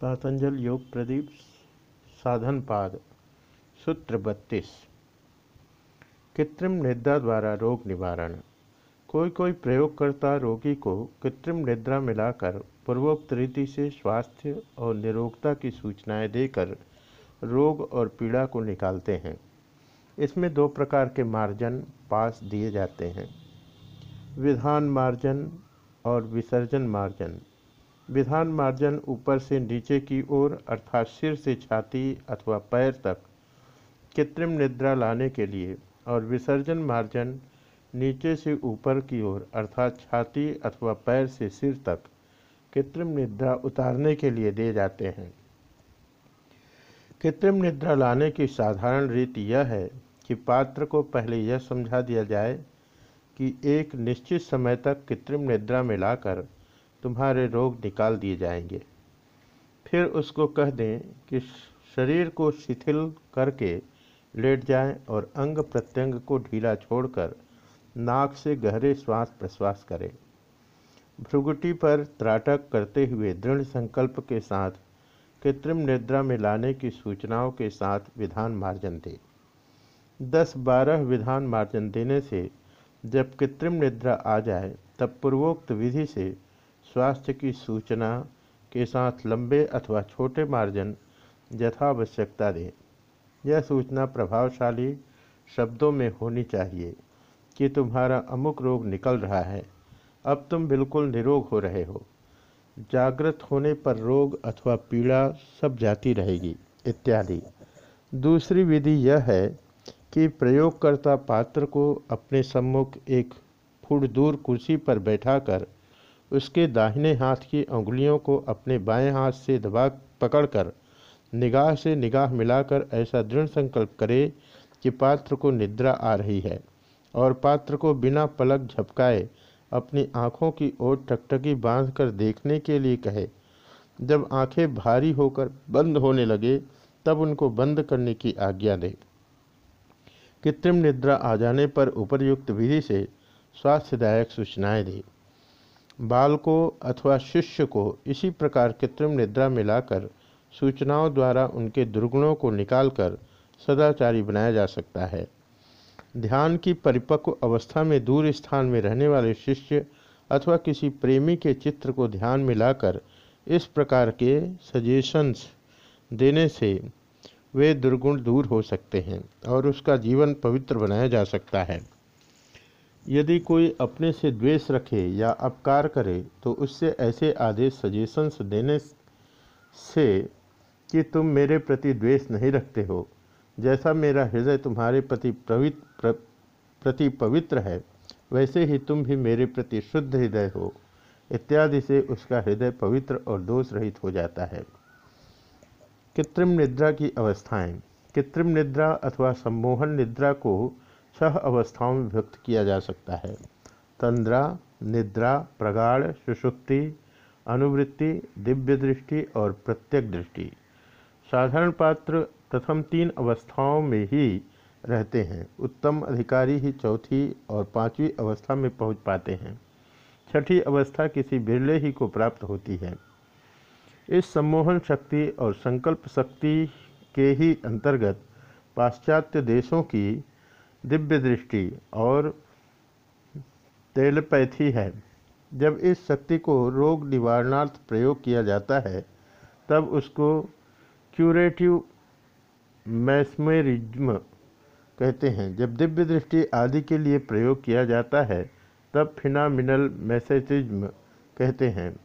पातंजल योग प्रदीप साधन पाद सूत्र बत्तीस। कृत्रिम निद्रा द्वारा रोग निवारण। कोई कोई प्रयोगकर्ता रोगी को कृत्रिम निद्रा मिलाकर पूर्वोक्त रीति से स्वास्थ्य और निरोगता की सूचनाएँ देकर रोग और पीड़ा को निकालते हैं। इसमें दो प्रकार के मार्जन पास दिए जाते हैं। विधान मार्जन और विसर्जन मार्जन। विधान मार्जन ऊपर से नीचे की ओर, अर्थात सिर से छाती अथवा पैर तक, कृत्रिम निद्रा लाने के लिए और विसर्जन मार्जन नीचे से ऊपर की ओर, अर्थात छाती अथवा पैर से सिर तक, कृत्रिम निद्रा उतारने के लिए दिए जाते हैं। कृत्रिम निद्रा लाने की साधारण रीति यह है कि पात्र को पहले यह समझा दिया जाए कि एक निश्चित समय तक कृत्रिम निद्रा में लाकर तुम्हारे रोग निकाल दिए जाएँगे। फिर उसको कह दें कि शरीर को शिथिल करके लेट जाएँ और अंग प्रत्यंग को ढीला छोड़कर नाक से गहरे श्वास प्रश्वास करें। भ्रुगुटी पर त्राटक करते हुए दृढ़ संकल्प के साथ, कृत्रिम निद्रा में लाने की सूचनाओं के साथ विधान मार्जन दे। दस बारह विधान मार्जन देने से जब कृत्रिम निद्रा आ जाए, तब पूर्वोक्त विधि से स्वास्थ्य की सूचना के साथ लंबे अथवा छोटे मार्जन यथावश्यकता दें। यह सूचना प्रभावशाली शब्दों में होनी चाहिए कि तुम्हारा अमुक रोग निकल रहा है। अब तुम बिल्कुल निरोग हो रहे हो। जागृत होने पर रोग अथवा पीड़ा सब जाती रहेगी, इत्यादि। दूसरी विधि यह है कि प्रयोगकर्ता पात्र को अपने सम्मुख एक फुट दूर कुर्सी पर बैठाकर उसके दाहिने हाथ की उंगलियों को अपने बाएँ हाथ से दबा पकड़कर निगाह से निगाह मिलाकर ऐसा दृढ़ संकल्प करे कि पात्र को निद्रा आ रही है और पात्र को बिना पलक झपकाए अपनी आँखों की ओर टकटकी बांधकर देखने के लिए कहे। जब आँखें भारी होकर बंद होने लगे, तब उनको बंद करने की आज्ञा दे। कृत्रिम निद्रा आ जाने पर उपरयुक्त विधि से स्वास्थ्यदायक सूचनाएँ दें। बाल को अथवा शिष्य को इसी प्रकार कृत्रिम निद्रा में लाकर सूचनाओं द्वारा उनके दुर्गुणों को निकालकर सदाचारी बनाया जा सकता है। ध्यान की परिपक्व अवस्था में दूर स्थान में रहने वाले शिष्य अथवा किसी प्रेमी के चित्र को ध्यान में लाकर इस प्रकार के सजेशंस देने से वे दुर्गुण दूर हो सकते हैं और उसका जीवन पवित्र बनाया जा सकता है। यदि कोई अपने से द्वेष रखे या अपकार करे तो उससे ऐसे आदेश सजेशंस देने से कि तुम मेरे प्रति द्वेष नहीं रखते हो। जैसा मेरा हृदय तुम्हारे प्रति पवित्र प्रति पवित्र है, वैसे ही तुम भी मेरे प्रति शुद्ध हृदय हो। इत्यादि से उसका हृदय पवित्र और दोष रहित हो जाता है। कृत्रिम निद्रा की अवस्थाएँ। कृत्रिम निद्रा अथवा सम्मोहन निद्रा को छह अवस्थाओं में व्यक्त किया जा सकता है। तंद्रा, निद्रा, प्रगाढ़, सुषुप्ति, अनुवृत्ति, दिव्य दृष्टि और प्रत्यक दृष्टि। साधारण पात्र प्रथम तीन अवस्थाओं में ही रहते हैं। उत्तम अधिकारी ही चौथी और पांचवी अवस्था में पहुँच पाते हैं। छठी अवस्था किसी बिरले ही को प्राप्त होती है। इस सम्मोहन शक्ति और संकल्प शक्ति के ही अंतर्गत पाश्चात्य देशों की दिव्य दृष्टि और तेलपैथी है। जब इस शक्ति को रोग निवारणार्थ प्रयोग किया जाता है, तब उसको क्यूरेटिव मैस्मेरिज्म कहते हैं। जब दिव्य दृष्टि आदि के लिए प्रयोग किया जाता है, तब फिनामिनल मैसेजिज्म कहते हैं।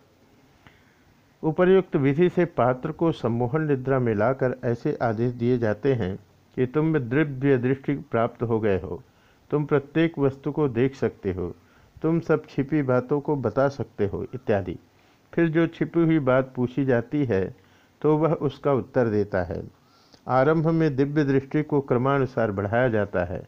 उपर्युक्त विधि से पात्र को सम्मोहन निद्रा में लाकर ऐसे आदेश दिए जाते हैं कि तुम में दिव्य दृष्टि प्राप्त हो गए हो। तुम प्रत्येक वस्तु को देख सकते हो। तुम सब छिपी बातों को बता सकते हो, इत्यादि। फिर जो छिपी हुई बात पूछी जाती है तो वह उसका उत्तर देता है। आरंभ में दिव्य दृष्टि को क्रमानुसार बढ़ाया जाता है।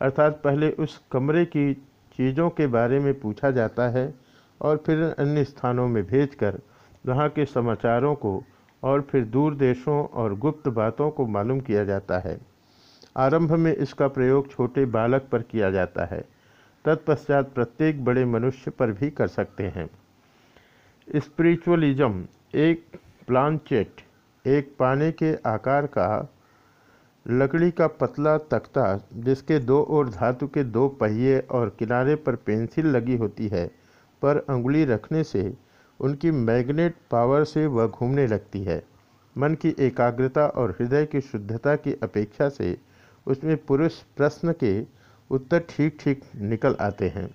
अर्थात पहले उस कमरे की चीज़ों के बारे में पूछा जाता है और फिर अन्य स्थानों में भेजकर वहाँ के समाचारों को और फिर दूर देशों और गुप्त बातों को मालूम किया जाता है। आरंभ में इसका प्रयोग छोटे बालक पर किया जाता है। तत्पश्चात प्रत्येक बड़े मनुष्य पर भी कर सकते हैं। स्पिरिचुअलिज्म, एक प्लानचेट एक पाने के आकार का लकड़ी का पतला तख्ता जिसके दो ओर धातु के दो पहिए और किनारे पर पेंसिल लगी होती है, पर अंगुली रखने से उनकी मैग्नेट पावर से वह घूमने लगती है। मन की एकाग्रता और हृदय की शुद्धता की अपेक्षा से उसमें पुरुष प्रश्न के उत्तर ठीक ठीक निकल आते हैं।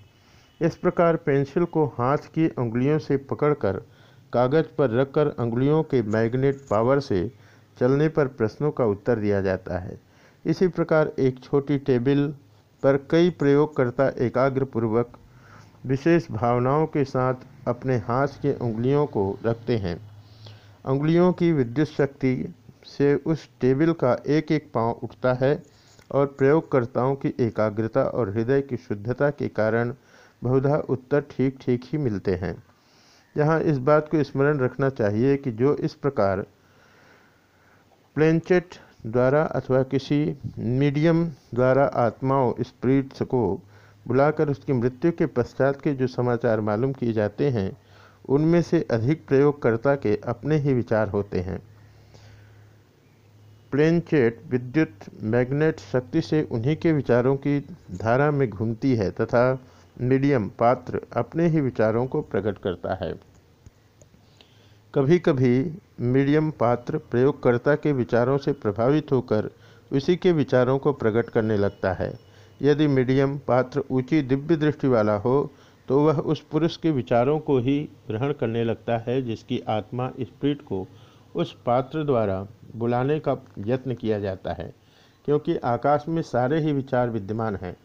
इस प्रकार पेंसिल को हाथ की उंगलियों से पकड़कर कागज़ पर रखकर उंगलियों के मैग्नेट पावर से चलने पर प्रश्नों का उत्तर दिया जाता है। इसी प्रकार एक छोटी टेबल पर कई प्रयोगकर्ता एकाग्रपूर्वक विशेष भावनाओं के साथ अपने हाथ के उंगलियों को रखते हैं। उंगलियों की विद्युत शक्ति से उस टेबल का एक एक पाँव उठता है और प्रयोगकर्ताओं की एकाग्रता और हृदय की शुद्धता के कारण बहुधा उत्तर ठीक ठीक ही मिलते हैं। यहाँ इस बात को स्मरण रखना चाहिए कि जो इस प्रकार प्लेंचेट द्वारा अथवा किसी मीडियम द्वारा आत्माओं, स्प्रिट्स को बुलाकर उसकी मृत्यु के पश्चात के जो समाचार मालूम किए जाते हैं, उनमें से अधिक प्रयोगकर्ता के अपने ही विचार होते हैं। प्लेनचेट विद्युत मैग्नेट शक्ति से उन्हीं के विचारों की धारा में घूमती है तथा मीडियम पात्र अपने ही विचारों को प्रकट करता है। कभी कभी मीडियम पात्र प्रयोगकर्ता के विचारों से प्रभावित होकर उसी के विचारों को प्रकट करने लगता है। यदि मीडियम पात्र ऊँची दिव्य दृष्टि वाला हो तो वह उस पुरुष के विचारों को ही ग्रहण करने लगता है जिसकी आत्मा स्प्रिट को उस पात्र द्वारा बुलाने का यत्न किया जाता है, क्योंकि आकाश में सारे ही विचार विद्यमान हैं।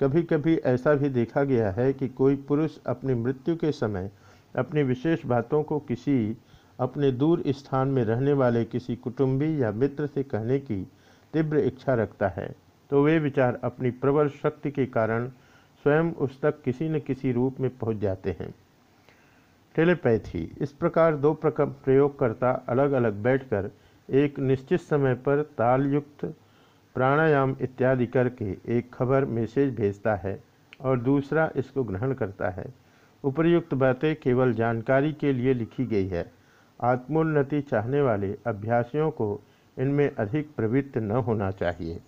कभी कभी ऐसा भी देखा गया है कि कोई पुरुष अपनी मृत्यु के समय अपनी विशेष बातों को किसी अपने दूर स्थान में रहने वाले किसी कुटुंबी या मित्र से कहने की तीव्र इच्छा रखता है तो वे विचार अपनी प्रबल शक्ति के कारण स्वयं उस तक किसी न किसी रूप में पहुँच जाते हैं। टेलीपैथी, इस प्रकार दो प्रकार प्रयोगकर्ता अलग अलग बैठकर एक निश्चित समय पर तालयुक्त प्राणायाम इत्यादि करके एक खबर मैसेज भेजता है और दूसरा इसको ग्रहण करता है। उपर्युक्त बातें केवल जानकारी के लिए लिखी गई है। आत्मोन्नति चाहने वाले अभ्यासियों को इनमें अधिक प्रवृत्त न होना चाहिए।